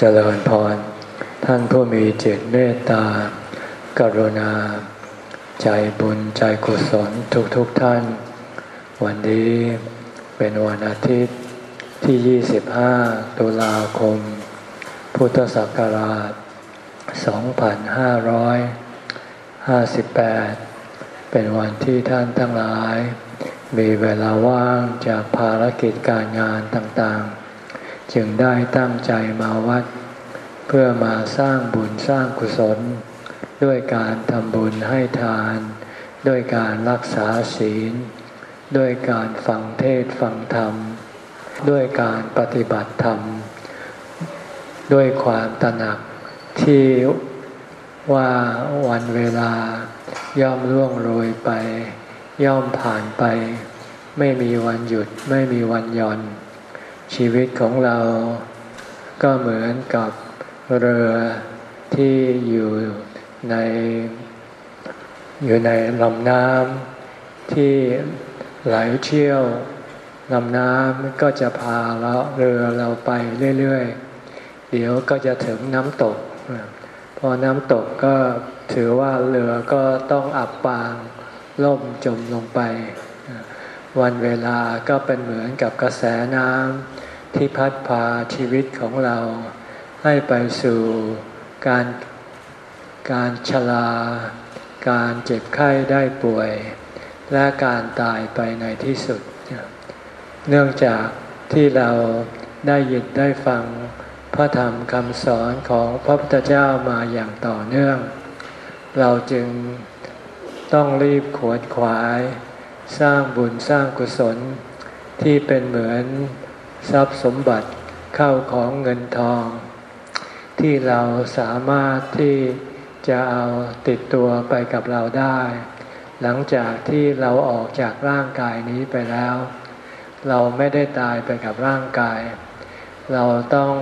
เจริญพร ท่านผู้มีจิตเมตตา กรุณา ใจบุญใจกุศลทุกทุกท่าน วันนี้เป็นวันอาทิตย์ที่ 25 ตุลาคม พุทธศักราช 2558 เป็นวันที่ท่านทั้งหลาย มีเวลาว่างจากภารกิจการงานต่างๆ จึงได้ตั้งใจมาวัด เพื่อมาสร้างบุญสร้างกุศล ด้วยการทำบุญให้ทาน ด้วยการรักษาศีล ด้วยการฟังเทศฟังธรรม ด้วยการปฏิบัติธรรม ด้วยความตระหนักที่ว่าวันเวลาย่อมล่วงโรยไป ย่อมผ่านไป ไม่มีวันหยุดไม่มีวันหย่อน ชีวิตของเราก็เหมือนกับเรือที่อยู่ในอยู่ในลำน้ำที่ไหลเชี่ยวลำน้ำก็จะพาเราเรือเราไปเรื่อยๆ เดี๋ยวก็จะถึงน้ำตก พอน้ำตกก็ถือว่าเรือก็ต้องอับปางล่มจมลงไป วันเวลาก็เป็นเหมือนกับกระแสน้ำที่พัดพาชีวิตของเรา ให้ไปสู่การการชรา การเจ็บไข้ได้ป่วย และการตายไปในที่สุด เนื่องจากที่เราได้ยินได้ฟังพระธรรมคำสอนของพระพุทธเจ้ามาอย่างต่อเนื่อง เราจึงต้องรีบขวนขวาย สร้างบุญสร้างกุศล ที่เป็นเหมือนทรัพย์สมบัติเข้าของเงินทอง ที่เราสามารถที่จะเอาติดตัวไปกับเราได้ หลังจากที่เราออกจากร่างกายนี้ไปแล้ว เราไม่ได้ตายไปกับร่างกาย เราต้อง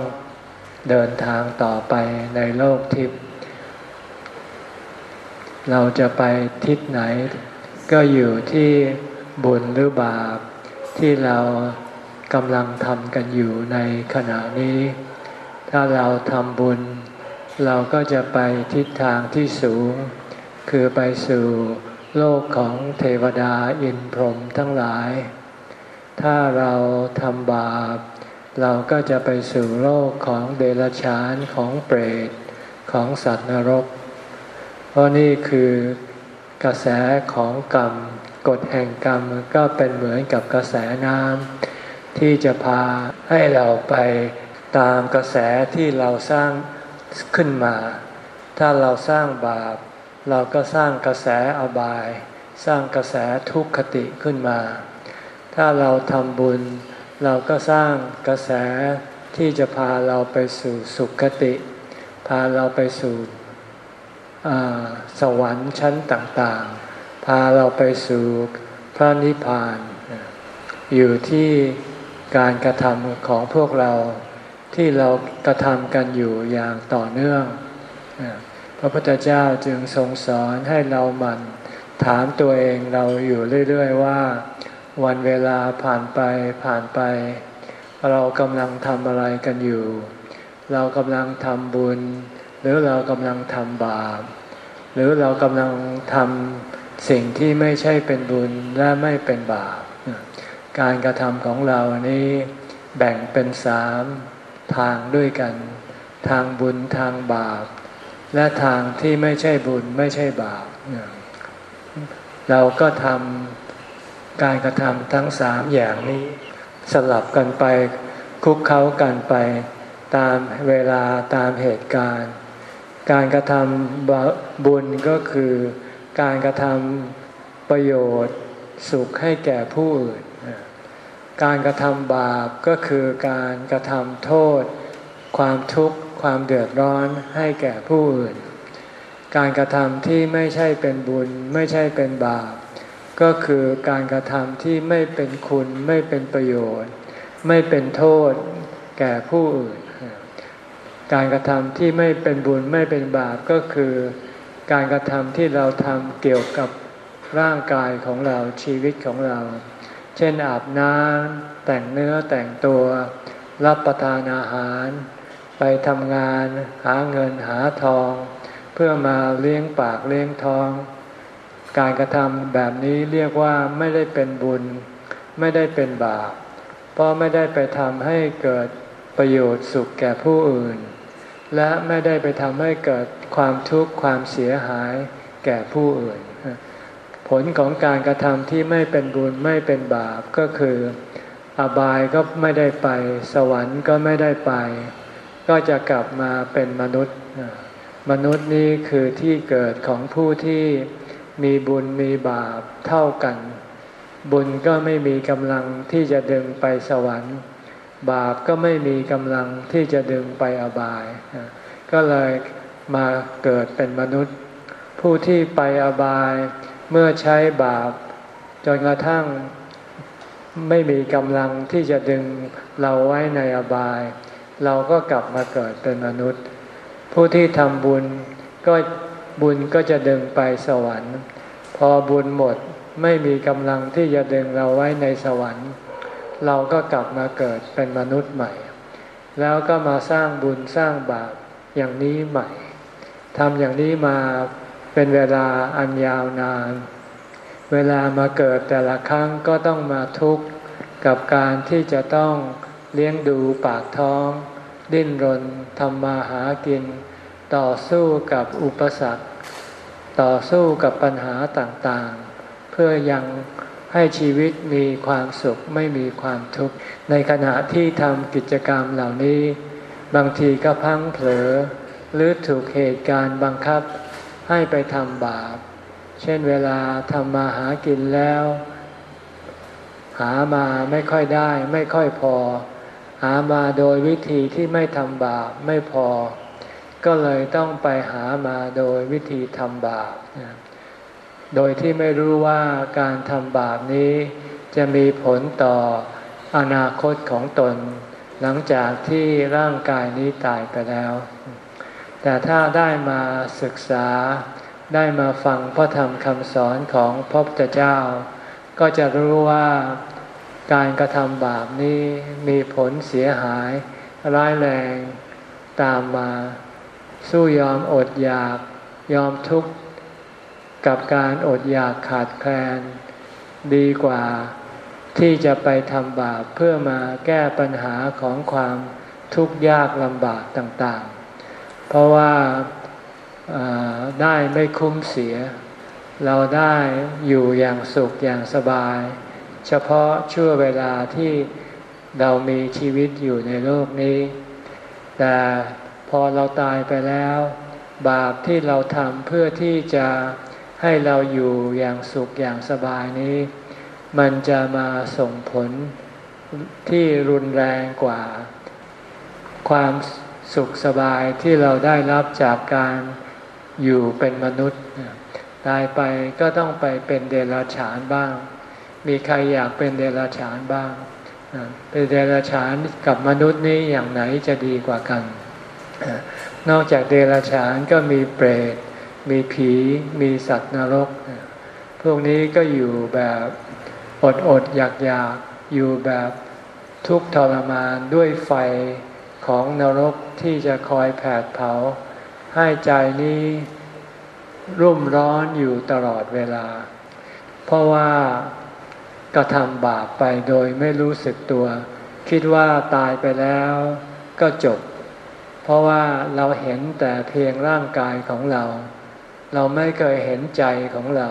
เดินทางต่อไปในโลกทิพย์เราจะไปทิศไหน ก็อยู่ที่บุญหรือบาปที่เรากำลังทำกันอยู่ในขณะนี้ ถ้าเราทำบุญ เราก็จะไปทิศทางที่สูง คือไปสู่โลกของเทวดาอินพรหมทั้งหลาย ถ้าเราทำบาป เราก็จะไปสู่โลกของเดรัจฉานของเปรตของสัตว์นรก เพราะนี่คือ กระแสของกรรมกฎแห่งกรรมก็เป็นเหมือนกับกระแสน้ำที่จะพาให้เราไปตามกระแสที่เราสร้างขึ้นมา ถ้าเราสร้างบาป เราก็สร้างกระแสอบาย สร้างกระแสทุกขติขึ้นมา ถ้าเราทำบุญ เราก็สร้างกระแสที่จะพาเราไปสู่สุขติ พาเราไปสู่ สวรรค์ชั้นต่างๆ พาเราไปสู่พระนิพพาน อยู่ที่การกระทำของพวกเราที่เรากระทำกันอยู่อย่างต่อเนื่อง พระพุทธเจ้าจึงทรงสอนให้เราหมั่นถามตัวเองเราอยู่เรื่อย ๆ ว่า วันเวลาผ่านไปผ่านไป เรากำลังทำอะไรกันอยู่ เรากำลังทำบุญ หรือเรากำลังทำบาป หรือเรากำลังทำสิ่งที่ไม่ใช่เป็นบุญและไม่เป็นบาป การกระทำของเรานี้แบ่งเป็นสามทางด้วยกัน ทางบุญทางบาป และทางที่ไม่ใช่บุญไม่ใช่บาป เราก็ทำการกระทำทั้งสามอย่างนี้ สลับกันไปคุกเข้ากันไปตามเวลาตามเหตุการณ์ การกระทำบุญก็คือการกระทำประโยชน์สุขให้แก่ผู้อื่น การกระทำบาปก็คือการกระทำโทษ ความทุกข์ความเดือดร้อนให้แก่ผู้อื่น การกระทำที่ไม่ใช่เป็นบุญไม่ใช่เป็นบาป ก็คือการกระทำที่ไม่เป็นคุณไม่เป็นประโยชน์ ไม่เป็นโทษแก่ผู้อื่น การกระทำที่ไม่เป็นบุญไม่เป็นบาปก็คือ การกระทำที่เราทำเกี่ยวกับร่างกายของเราชีวิตของเรา เช่นอาบน้ำแต่งเนื้อแต่งตัว รับประทานอาหาร ไปทำงานหาเงินหาทอง เพื่อมาเลี้ยงปากเลี้ยงท้อง การกระทำแบบนี้เรียกว่าไม่ได้เป็นบุญ ไม่ได้เป็นบาปเพราะไม่ได้ไปทำให้เกิดประโยชน์สุขแก่ผู้อื่น และไม่ได้ไปทำให้เกิดความทุกข์ความเสียหายแก่ผู้อื่น ผลของการกระทำที่ไม่เป็นบุญไม่เป็นบาปก็คือ อบายก็ไม่ได้ไป สวรรค์ก็ไม่ได้ไป ก็จะกลับมาเป็นมนุษย์ มนุษย์นี้คือที่เกิดของผู้ที่มีบุญมีบาปเท่ากัน บุญก็ไม่มีกำลังที่จะดึงไปสวรรค์ บาปก็ไม่มีกำลังที่จะดึงไปอบาย ก็เลยมาเกิดเป็นมนุษย์ ผู้ที่ไปอบายเมื่อใช้บาป จนกระทั่งไม่มีกำลังที่จะดึงเราไว้ในอบาย เราก็กลับมาเกิดเป็นมนุษย์ ผู้ที่ทำบุญก็บุญก็จะดึงไปสวรรค์ พอบุญหมดไม่มีกำลังที่จะดึงเราไว้ในสวรรค์ เราก็กลับมาเกิดเป็นมนุษย์ใหม่ แล้วก็มาสร้างบุญสร้างบาปอย่างนี้ใหม่ทำอย่างนี้มาเป็นเวลาอันยาวนาน เวลามาเกิดแต่ละครั้งก็ต้องมาทุกข์กับการที่จะต้องเลี้ยงดูปากท้อง ดิ้นรนทำมาหากิน ต่อสู้กับอุปสรรค ต่อสู้กับปัญหาต่างๆ เพื่อยัง ให้ชีวิตมีความสุขไม่มีความทุกข์ ในขณะที่ทำกิจกรรมเหล่านี้ บางทีก็พังเผลอ หรือถูกเหตุการณ์บังคับให้ไปทำบาป เช่นเวลาทำมาหากินแล้ว หามาไม่ค่อยได้ ไม่ค่อยพอ หามาโดยวิธีที่ไม่ทำบาปไม่พอ ก็เลยต้องไปหามาโดยวิธีทำบาป โดยที่ไม่รู้ว่าการทำบาปนี้จะมีผลต่ออนาคตของตน หลังจากที่ร่างกายนี้ตายไปแล้ว แต่ถ้าได้มาศึกษาได้มาฟังพระธรรมคำสอนของพระพุทธเจ้า ก็จะรู้ว่าการกระทำบาปนี้มีผลเสียหายร้ายแรงตามมา สู้ยอมอดอยากยอมทุกข์ กับการอดอยากขาดแคลน ดีกว่าที่จะไปทำบาปเพื่อมาแก้ปัญหาของความทุกข์ยากลำบากต่างๆ เพราะว่าได้ไม่คุ้มเสีย เราได้อยู่อย่างสุขอย่างสบาย เฉพาะช่วงเวลาที่เรามีชีวิตอยู่ในโลกนี้ แต่พอเราตายไปแล้ว บาปที่เราทำเพื่อที่จะ ให้เราอยู่อย่างสุขอย่างสบายนี้ มันจะมาส่งผลที่รุนแรงกว่า ความสุขสบายที่เราได้รับจากการอยู่เป็นมนุษย์ตายไปก็ต้องไปเป็นเดรัจฉานบ้าง มีใครอยากเป็นเดรัจฉานบ้าง เป็นเดรัจฉานกับมนุษย์นี้อย่างไหนจะดีกว่ากัน นอกจากเดรัจฉานก็มีเปรต มีผีมีสัตว์นรก พวกนี้ก็อยู่แบบอดอดอยากอยากอยู่แบบทุกข์ทรมานด้วยไฟของนรกที่จะคอยแผดเผา ให้ใจนี้รุ่มร้อนอยู่ตลอดเวลา เพราะว่ากระทำบาปไปโดยไม่รู้สึกตัว คิดว่าตายไปแล้วก็จบ เพราะว่าเราเห็นแต่เพียงร่างกายของเรา เราไม่เคยเห็นใจของเรา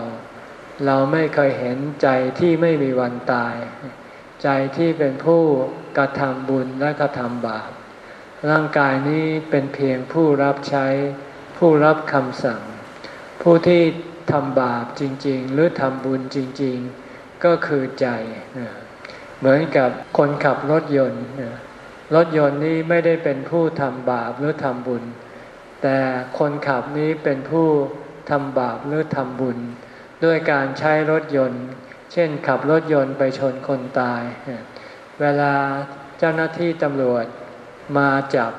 เราไม่เคยเห็นใจที่ไม่มีวันตาย ใจที่เป็นผู้กระทำบุญและกระทำบาป ร่างกายนี้เป็นเพียงผู้รับใช้ ผู้รับคำสั่ง ผู้ที่ทำบาปจริง ๆ หรือทำบุญจริง ๆ ก็คือใจ เหมือนกับคนขับรถยนต์ รถยนต์นี้ไม่ได้เป็นผู้ทำบาปหรือทำบุญ แต่คนขับนี้เป็นผู้ ทำบาปหรือทำบุญ ด้วยการใช้รถยนต์ เช่นขับรถยนต์ไปชนคนตาย เวลาเจ้าหน้าที่ตำรวจมาจับ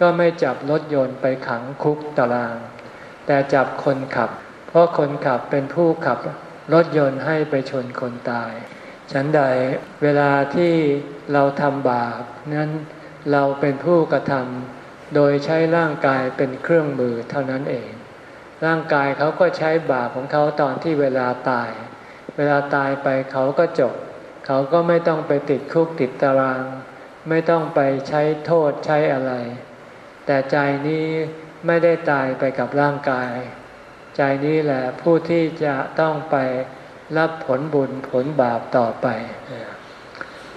ก็ไม่จับรถยนต์ไปขังคุกตาราง แต่จับคนขับ เพราะคนขับเป็นผู้ขับรถยนต์ให้ไปชนคนตาย ฉันใดเวลาที่เราทำบาปนั้นเราเป็นผู้กระทำโดยใช้ร่างกายเป็นเครื่องมือเท่านั้นเอง ร่างกายเขาก็ใช้บาปของเขาตอนที่เวลาตาย เวลาตายไปเขาก็จบ เขาก็ไม่ต้องไปติดคุกติดตาราง ไม่ต้องไปใช้โทษใช้อะไร แต่ใจนี้ไม่ได้ตายไปกับร่างกาย ใจนี้แหละผู้ที่จะต้องไปรับผลบุญผลบาปต่อไป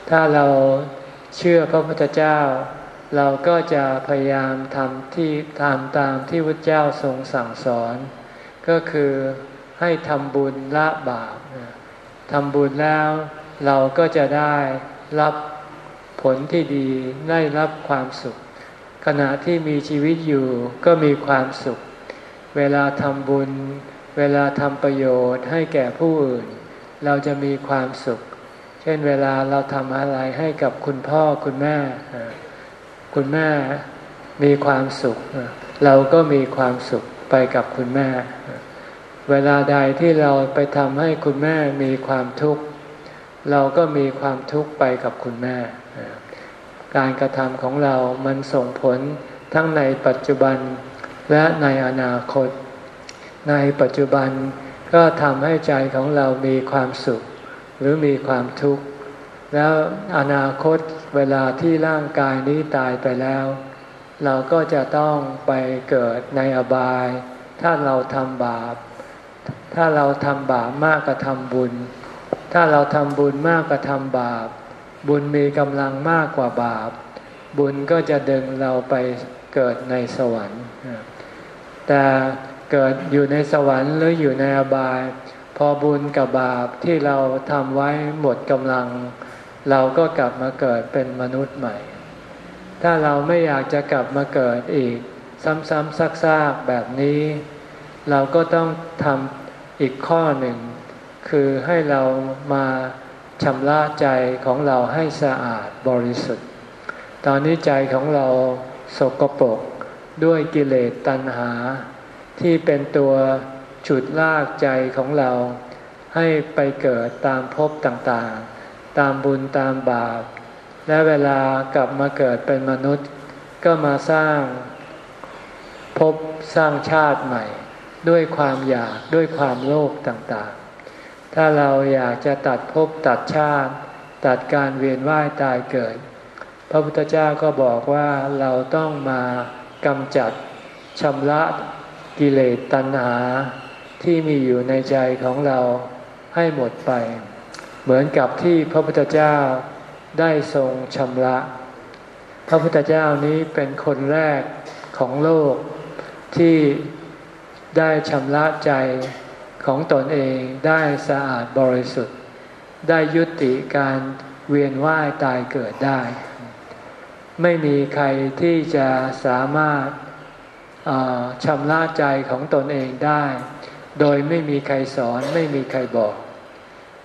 ถ้าเราเชื่อพระพุทธเจ้า เราก็จะพยายามทำที่ทำตามที่พระเจ้าทรงสั่งสอน ก็คือให้ทำบุญละบาปทำบุญแล้วเราก็จะได้รับผลที่ดีได้รับความสุข ขณะที่มีชีวิตอยู่ก็มีความสุข เวลาทำบุญ เวลาทำประโยชน์ให้แก่ผู้อื่น เราจะมีความสุข เช่นเวลาเราทำอะไรให้กับคุณพ่อคุณแม่ คุณแม่มีความสุข เราก็มีความสุขไปกับคุณแม่ เวลาใดที่เราไปทำให้คุณแม่มีความทุกข์ เราก็มีความทุกข์ไปกับคุณแม่ การกระทำของเรามันส่งผลทั้งในปัจจุบันและในอนาคต ในปัจจุบันก็ทำให้ใจของเรามีความสุข หรือมีความทุกข์ แล้วอนาคตเวลาที่ร่างกายนี้ตายไปแล้ว เราก็จะต้องไปเกิดในอบาย ถ้าเราทำบาป ถ้าเราทำบาปมากกว่าทำบุญ ถ้าเราทำบุญมากกว่าทำบาป บุญมีกำลังมากกว่าบาป บุญก็จะดึงเราไปเกิดในสวรรค์ แต่เกิดอยู่ในสวรรค์หรืออยู่ในอบาย พอบุญกับบาปที่เราทำไว้หมดกำลัง เราก็กลับมาเกิดเป็นมนุษย์ใหม่ ถ้าเราไม่อยากจะกลับมาเกิดอีก ซ้ำๆซักๆแบบนี้ เราก็ต้องทำอีกข้อหนึ่ง คือให้เรามาชำระใจของเราให้สะอาดบริสุทธิ์ ตอนนี้ใจของเราสกปรกด้วยกิเลสตัณหา ที่เป็นตัวฉุดลากใจของเรา ให้ไปเกิดตามภพต่างๆ ตามบุญตามบาป และเวลากลับมาเกิดเป็นมนุษย์ ก็มาสร้างภพสร้างชาติใหม่ ด้วยความอยากด้วยความโลภต่างๆ ถ้าเราอยากจะตัดภพตัดชาติ ตัดการเวียนว่ายตายเกิด พระพุทธเจ้าก็บอกว่าเราต้องมากำจัดชำระกิเลสตัณหาที่มีอยู่ในใจของเราให้หมดไป เหมือนกับที่พระพุทธเจ้าได้ทรงชำระ พระพุทธเจ้านี้เป็นคนแรกของโลกที่ได้ชำระใจของตนเองได้สะอาดบริสุทธิ์ ได้ยุติการเวียนว่ายตายเกิดได้ ไม่มีใครที่จะสามารถชำระใจของตนเองได้ โดยไม่มีใครสอนไม่มีใครบอก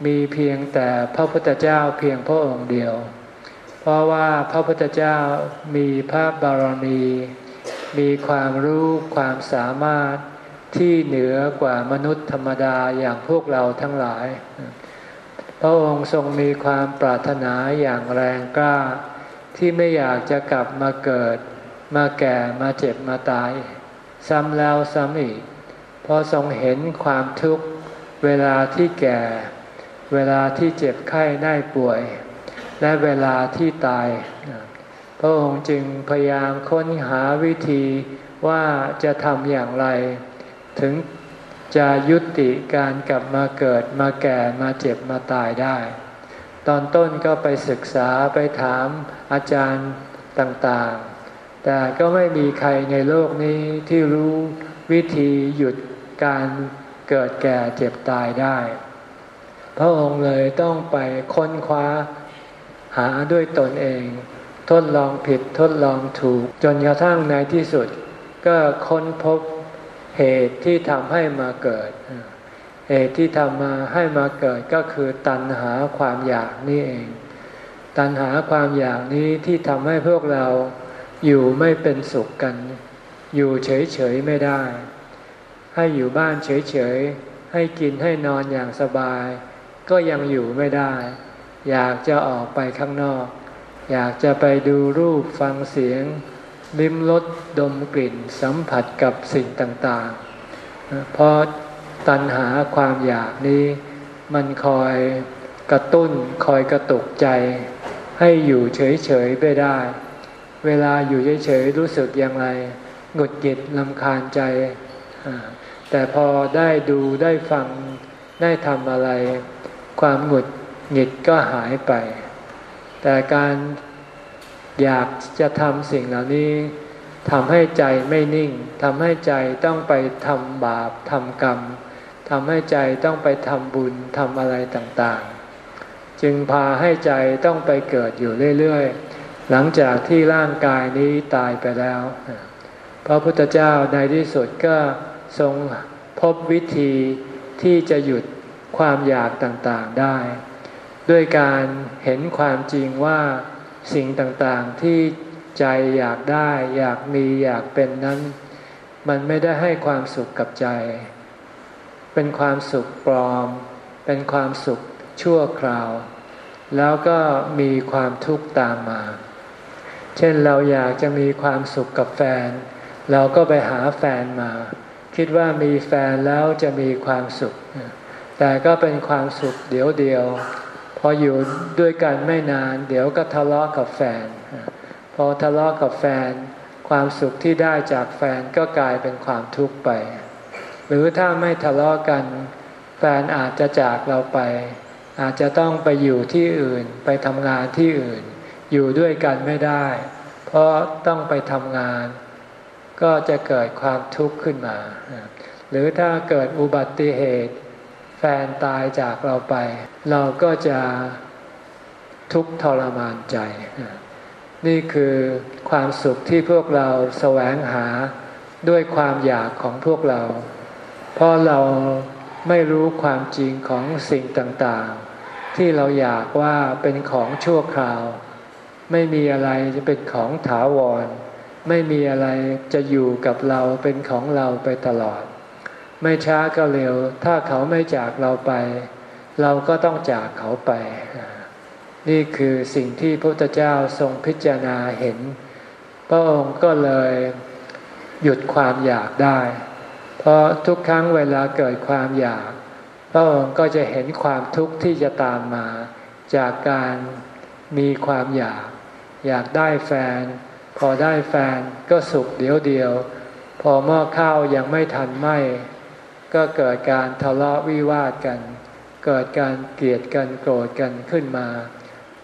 มีเพียงแต่พระพุทธเจ้าเพียงพระองค์เดียว เพราะว่าพระพุทธเจ้ามีพระบารมี มีความรู้ความสามารถที่เหนือกว่ามนุษย์ธรรมดาอย่างพวกเราทั้งหลาย พระองค์ทรงมีความปรารถนาอย่างแรงกล้า ที่ไม่อยากจะกลับมาเกิด มาแก่มาเจ็บมาตาย ซ้ำแล้วซ้ำอีก เพราะทรงเห็นความทุกข์เวลาที่แก่ เวลาที่เจ็บไข้ได้ป่วย และเวลาที่ตาย พระองค์จึงพยายามค้นหาวิธีว่าจะทำอย่างไร ถึงจะยุติการกลับมาเกิดมาแก่มาเจ็บมาตายได้ ตอนต้นก็ไปศึกษาไปถามอาจารย์ต่างๆ แต่ก็ไม่มีใครในโลกนี้ที่รู้วิธีหยุดการเกิดแก่เจ็บตายได้ พระองค์เลยต้องไปค้นคว้าหาด้วยตนเอง ทดลองผิดทดลองถูก จนกระทั่งในที่สุด ก็ค้นพบเหตุที่ทำให้มาเกิด เหตุที่ทำมาให้มาเกิดก็คือตัณหาความอยากนี่เอง ตัณหาความอยากนี้ที่ทำให้พวกเราอยู่ไม่เป็นสุขกัน อยู่เฉยๆไม่ได้ ให้อยู่บ้านเฉยๆ ให้กินให้นอนอย่างสบาย ก็ยังอยู่ไม่ได้ อยากจะออกไปข้างนอก อยากจะไปดูรูปฟังเสียง ลิ้มรสดมกลิ่นสัมผัสกับสิ่งต่างๆ เพราะตัณหาความอยากนี้มันคอยกระตุ้นคอยกระตุกใจ ให้อยู่เฉยๆไม่ได้ เวลาอยู่เฉยๆรู้สึกอย่างไรหงุดหงิดลำคาญใจ แต่พอได้ดูได้ฟังได้ทำอะไร ความหงุดหงิดก็หายไป แต่การอยากจะทำสิ่งเหล่านี้ทำให้ใจไม่นิ่งทำให้ใจต้องไปทำบาปทำกรรมทำให้ใจต้องไปทำบุญทำอะไรต่างๆ จึงพาให้ใจต้องไปเกิดอยู่เรื่อยๆ หลังจากที่ร่างกายนี้ตายไปแล้ว พระพุทธเจ้าในที่สุดก็ทรงพบวิธีที่จะหยุด ความอยากต่างๆได้ ด้วยการเห็นความจริงว่าสิ่งต่างๆที่ใจอยากได้ อยากมีอยากเป็นนั้น มันไม่ได้ให้ความสุขกับใจ เป็นความสุขปลอม เป็นความสุขชั่วคราว แล้วก็มีความทุกข์ตามมา เช่นเราอยากจะมีความสุขกับแฟน เราก็ไปหาแฟนมา คิดว่ามีแฟนแล้วจะมีความสุข แต่ก็เป็นความสุขเดียวเดียว พออยู่ด้วยกันไม่นาน เดี๋ยวก็ทะเลาะกับแฟน พอทะเลาะกับแฟน ความสุขที่ได้จากแฟนก็กลายเป็นความทุกข์ไป หรือถ้าไม่ทะเลาะกัน แฟนอาจจะจากเราไป อาจจะต้องไปอยู่ที่อื่นไปทำงานที่อื่น อยู่ด้วยกันไม่ได้ เพราะต้องไปทำงาน ก็จะเกิดความทุกข์ขึ้นมา หรือถ้าเกิดอุบัติเหตุ แฟนตายจากเราไป เราก็จะทุกข์ทรมานใจ นี่คือความสุขที่พวกเราแสวงหาด้วยความอยากของพวกเรา เพราะเราไม่รู้ความจริงของสิ่งต่างๆ ที่เราอยากว่าเป็นของชั่วคราว ไม่มีอะไรจะเป็นของถาวร ไม่มีอะไรจะอยู่กับเราเป็นของเราไปตลอด ไม่ช้าก็เร็ว ถ้าเขาไม่จากเราไป เราก็ต้องจากเขาไป นี่คือสิ่งที่พระพุทธเจ้าทรงพิจารณาเห็น พระองค์ก็เลยหยุดความอยากได้ เพราะทุกครั้งเวลาเกิดความอยาก พระองค์ก็จะเห็นความทุกข์ที่จะตามมา จากการมีความอยาก อยากได้แฟน พอได้แฟนก็สุขเดียวเดียว พอหม้อข้าวยังไม่ทันไหม ก็เกิดการทะเลาะวิวาทกัน เกิดการเกลียดกันโกรธกันขึ้นมา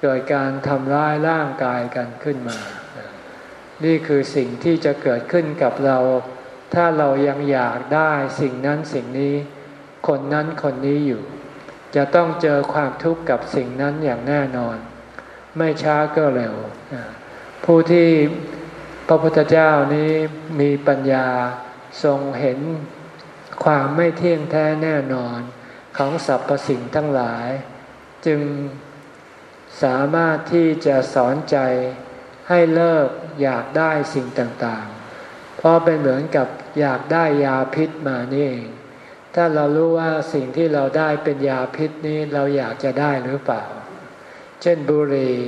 เกิดการทำร้ายร่างกายกันขึ้นมา นี่คือสิ่งที่จะเกิดขึ้นกับเรา ถ้าเรายังอยากได้สิ่งนั้นสิ่งนี้ คนนั้นคนนี้อยู่ จะต้องเจอความทุกข์กับสิ่งนั้นอย่างแน่นอน ไม่ช้าก็เร็ว ผู้ที่พระพุทธเจ้านี้มีปัญญาทรงเห็น ความไม่เที่ยงแท้แน่นอนของสรรพสิ่งทั้งหลาย จึงสามารถที่จะสอนใจให้เลิกอยากได้สิ่งต่างๆ เพราะเป็นเหมือนกับอยากได้ยาพิษมานี่เอง ถ้าเรารู้ว่าสิ่งที่เราได้เป็นยาพิษนี้เราอยากจะได้หรือเปล่า เช่นบุหรี่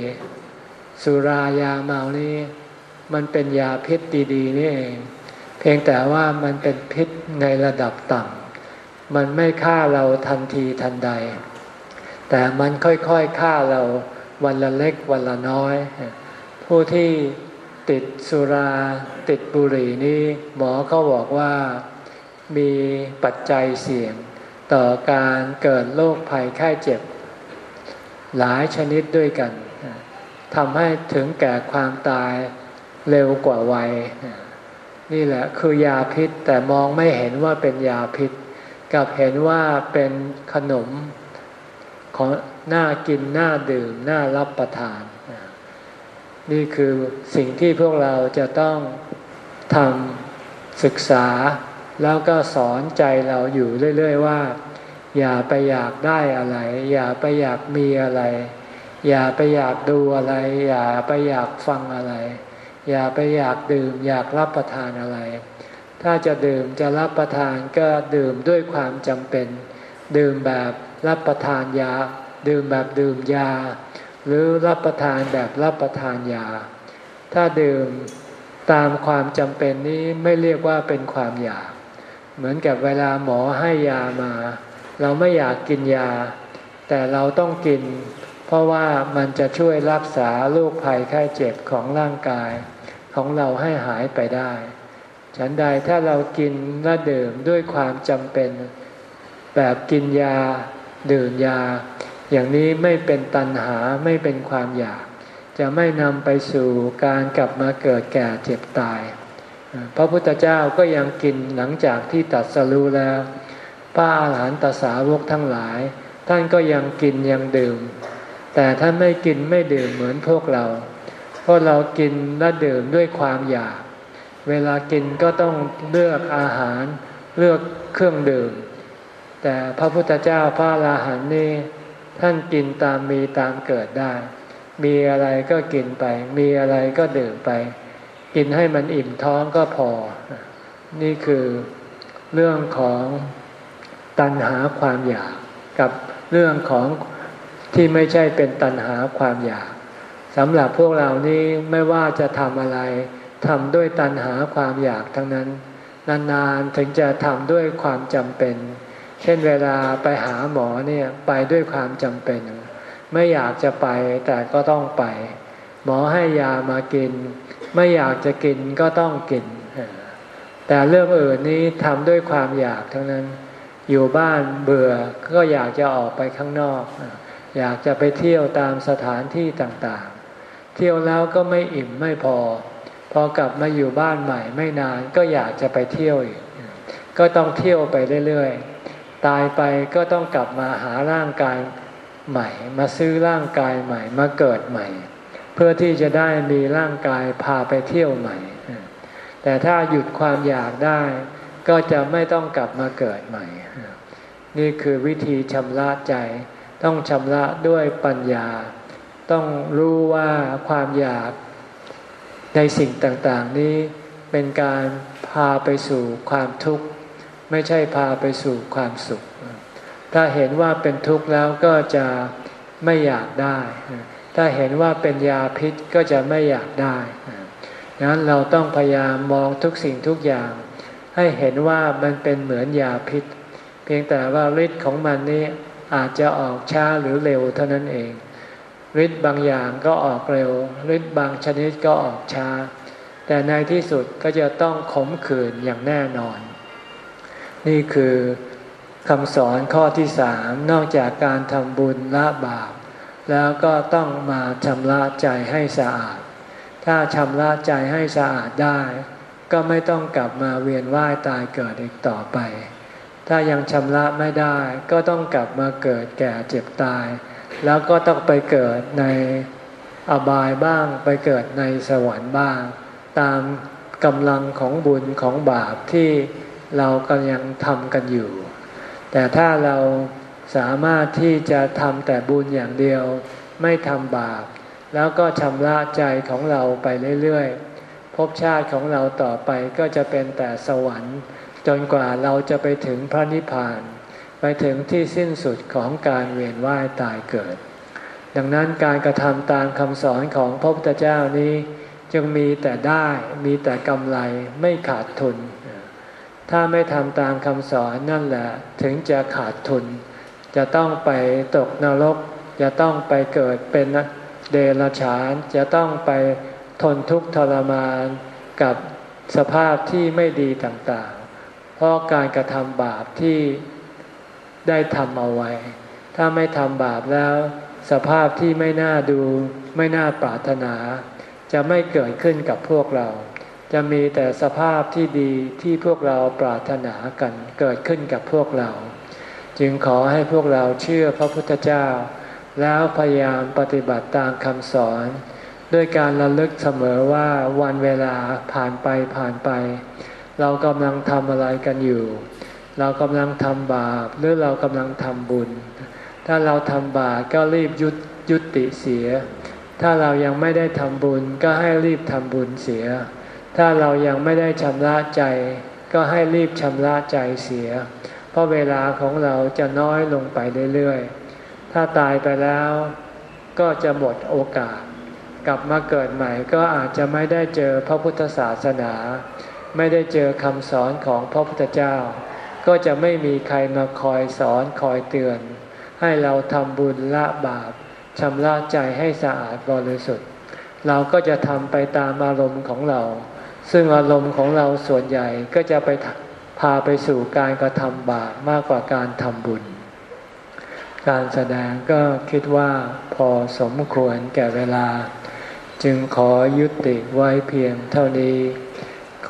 สุรายาเมานี่มันเป็นยาพิษดีๆนี่เอง เพียงแต่ว่ามันเป็นพิษในระดับต่ำมันไม่ฆ่าเราทันทีทันใด แต่มันค่อยๆฆ่าเราวันละเล็กวันละน้อย ผู้ที่ติดสุราติดบุหรี่นี้หมอเขาบอกว่ามีปัจจัยเสี่ยง ต่อการเกิดโรคภัยไข้เจ็บ หลายชนิดด้วยกันทำให้ถึงแก่ความตายเร็วกว่าวัย นี่แหละคือยาพิษแต่มองไม่เห็นว่าเป็นยาพิษกับเห็นว่าเป็นขนมของน่ากินน่าดื่มน่ารับประทาน นี่คือสิ่งที่พวกเราจะต้องทำศึกษา แล้วก็สอนใจเราอยู่เรื่อย ๆ ว่า อย่าไปอยากได้อะไร อย่าไปอยากมีอะไร อย่าไปอยากดูอะไร อย่าไปอยากฟังอะไร อย่าไปอยากดื่มอยากรับประทานอะไร ถ้าจะดื่มจะรับประทานก็ดื่มด้วยความจำเป็น ดื่มแบบรับประทานยา ดื่มแบบดื่มยา หรือรับประทานแบบรับประทานยา ถ้าดื่มตามความจำเป็นนี้ไม่เรียกว่าเป็นความอยาก เหมือนกับเวลาหมอให้ยามา เราไม่อยากกินยา แต่เราต้องกิน เพราะว่ามันจะช่วยรักษาโรคภัยไข้เจ็บของร่างกายของเราให้หายไปได้ ฉันใดถ้าเรากินและดื่มด้วยความจำเป็น แบบกินยา ดื่มยา อย่างนี้ไม่เป็นตัณหาไม่เป็นความอยาก จะไม่นำไปสู่การกลับมาเกิดแก่เจ็บตาย พระพุทธเจ้าก็ยังกินหลังจากที่ตัดสรู้แล้วพระอาหารหันตสาวกทั้งหลาย ท่านก็ยังกินยังดื่ม แต่ท่านไม่กินไม่ดื่มเหมือนพวกเรา เพราะเรากินและดื่มด้วยความอยาก เวลากินก็ต้องเลือกอาหารเลือกเครื่องดื่ม แต่พระพุทธเจ้าพระอราหันต์นี่ท่านกินตามมีตามเกิดได้ มีอะไรก็กินไป มีอะไรก็ดื่มไป กินให้มันอิ่มท้องก็พอ นี่คือเรื่องของตัณหาความอยากกับเรื่องของ ที่ไม่ใช่เป็นตัณหาความอยากสำหรับพวกเรานี้ไม่ว่าจะทำอะไรทำด้วยตัณหาความอยากทั้งนั้น นานๆถึงจะทำด้วยความจำเป็น เช่นเวลาไปหาหมอเนี่ยไปด้วยความจำเป็น ไม่อยากจะไปแต่ก็ต้องไป หมอให้ยามากิน ไม่อยากจะกินก็ต้องกิน แต่เรื่องอื่นนี้ทำด้วยความอยากทั้งนั้น อยู่บ้านเบื่อก็อยากจะออกไปข้างนอก อยากจะไปเที่ยวตามสถานที่ต่างๆ เที่ยวแล้วก็ไม่อิ่มไม่พอ พอกลับมาอยู่บ้านใหม่ไม่นานก็อยากจะไปเที่ยวอีก ก็ต้องเที่ยวไปเรื่อยๆ ตายไปก็ต้องกลับมาหาร่างกายใหม่ มาซื้อร่างกายใหม่ มาเกิดใหม่ เพื่อที่จะได้มีร่างกายพาไปเที่ยวใหม่ แต่ถ้าหยุดความอยากได้ ก็จะไม่ต้องกลับมาเกิดใหม่ นี่คือวิธีชำระใจ ต้องชำระด้วยปัญญา ต้องรู้ว่าความอยากในสิ่งต่างๆนี้เป็นการพาไปสู่ความทุกข์ ไม่ใช่พาไปสู่ความสุข ถ้าเห็นว่าเป็นทุกข์แล้วก็จะไม่อยากได้ ถ้าเห็นว่าเป็นยาพิษก็จะไม่อยากได้ดังนั้นเราต้องพยายามมองทุกสิ่งทุกอย่าง ให้เห็นว่ามันเป็นเหมือนยาพิษ เพียงแต่ว่าฤทธิ์ของมันนี้ อาจจะออกช้าหรือเร็วเท่านั้นเองฤทธิ์บางอย่างก็ออกเร็วฤทธิ์บางชนิดก็ออกช้า แต่ในที่สุดก็จะต้องขมขื่นอย่างแน่นอน นี่คือคำสอนข้อที่สามนอกจากการทำบุญละบาป แล้วก็ต้องมาชำระใจให้สะอาด ถ้าชำระใจให้สะอาดได้ ก็ไม่ต้องกลับมาเวียนว่ายตายเกิดอีกต่อไป ถ้ายังชำระไม่ได้ก็ต้องกลับมาเกิดแก่เจ็บตาย แล้วก็ต้องไปเกิดในอบายบ้าง ไปเกิดในสวรรค์บ้าง ตามกำลังของบุญของบาปที่เรากำลังทำกันอยู่ แต่ถ้าเราสามารถที่จะทำแต่บุญอย่างเดียว ไม่ทำบาป แล้วก็ชำระใจของเราไปเรื่อยๆภพชาติของเราต่อไปก็จะเป็นแต่สวรรค์ จนกว่าเราจะไปถึงพระนิพพาน ไปถึงที่สิ้นสุดของการเวียนว่ายตายเกิด ดังนั้นการกระทำตามคำสอนของพระพุทธเจ้านี้ จึงมีแต่ได้มีแต่กำไรไม่ขาดทุน ถ้าไม่ทำตามคำสอนนั่นแหละถึงจะขาดทุน จะต้องไปตกนรก จะต้องไปเกิดเป็นเดรัจฉาน จะต้องไปทนทุกข์ทรมานกับสภาพที่ไม่ดีต่าง เพราะการกระทำบาปที่ได้ทำเอาไว้ ถ้าไม่ทำบาปแล้ว สภาพที่ไม่น่าดู ไม่น่าปรารถนา จะไม่เกิดขึ้นกับพวกเรา จะมีแต่สภาพที่ดีที่พวกเราปรารถนากันเกิดขึ้นกับพวกเรา จึงขอให้พวกเราเชื่อพระพุทธเจ้า แล้วพยายามปฏิบัติตามคำสอน ด้วยการระลึกเสมอว่าวันเวลาผ่านไปผ่านไป เรากำลังทำอะไรกันอยู่ เรากำลังทำบาปหรือเรากำลังทำบุญ ถ้าเราทำบาปก็รีบยุยุติเสีย ถ้าเรายังไม่ได้ทำบุญก็ให้รีบทำบุญเสีย ถ้าเรายังไม่ได้ชำระใจ ก็ให้รีบชำระใจเสีย เพราะเวลาของเราจะน้อยลงไปเรื่อยๆ ถ้าตายไปแล้วก็จะหมดโอกาส กลับมาเกิดใหม่ก็อาจจะไม่ได้เจอพระพุทธศาสนา ไม่ได้เจอคำสอนของพระพุทธเจ้า ก็จะไม่มีใครมาคอยสอนคอยเตือน ให้เราทำบุญละบาปชำระใจให้สะอาดบริสุทธิ์ เราก็จะทำไปตามอารมณ์ของเรา ซึ่งอารมณ์ของเราส่วนใหญ่ก็จะไปพาไปสู่การกระทำบาปมากกว่าการทำบุญ การแสดงก็คิดว่าพอสมควรแก่เวลา จึงขอยุติไว้เพียงเท่านี้